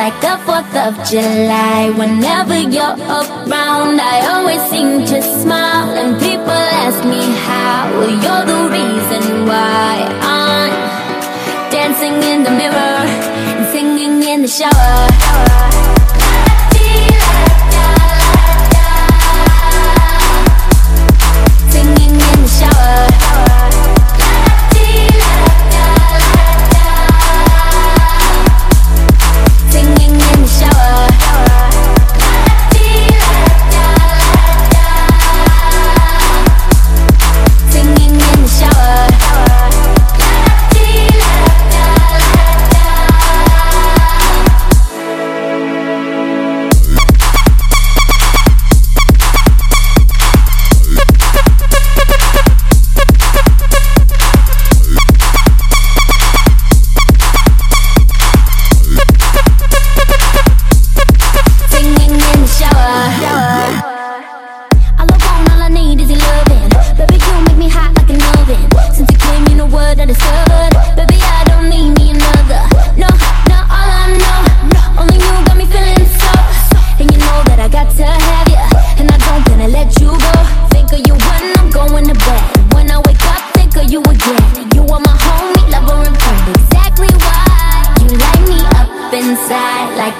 like the 4th of July. Whenever you're around, I always seem to smile. And people ask me how. Well, you're the reason why I'm dancing in the mirror and singing in the shower.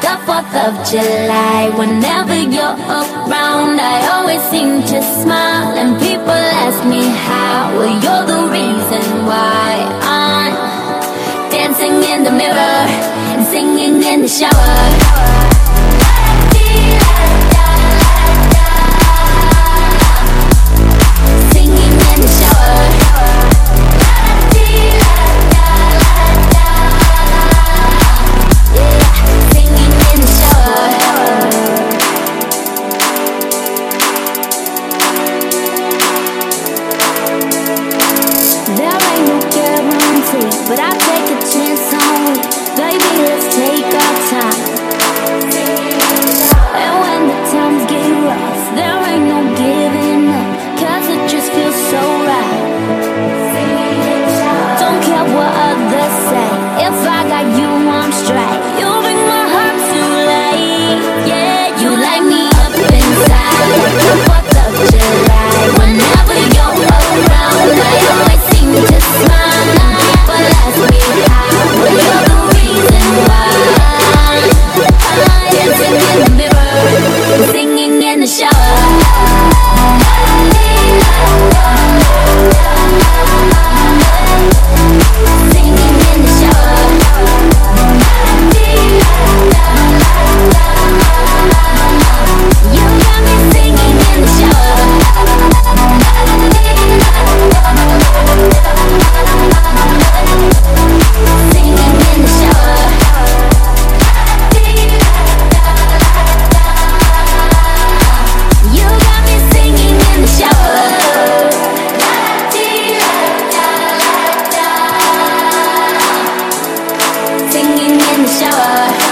the 4th of July. Whenever you're around, I always seem to smile. And people ask me how. Well, you're the reason why I'm dancing in the mirror and singing in the shower. I'm stressed. shower.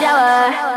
shower.